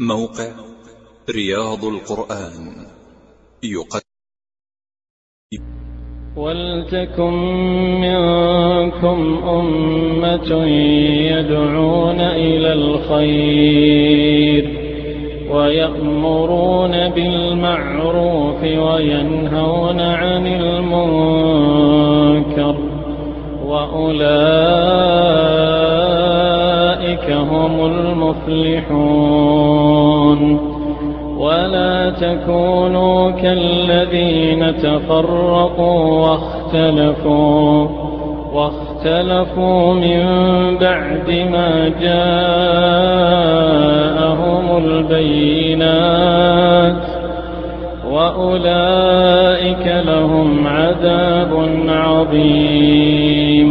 موقع رياض القرآن. يقدم. ولتكن منكم أمة يدعون إلى الخير ويأمرون بالمعروف وينهون عن المنكر وأولئك هم المفلحون ولا تكونوا كالذين تفرقوا واختلفوا واختلفوا من بعد ما جاءهم البينات وأولئك لهم عذاب عظيم.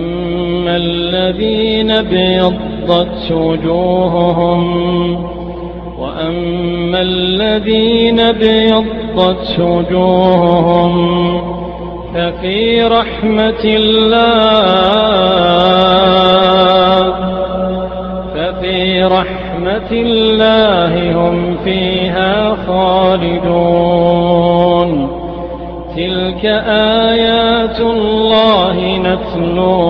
وأما الذين بيضت وجوههم وأما الذين بيضت وجوههم ففي رحمة الله ففي رحمة الله هم فيها خالدون تلك آيات الله نتلوها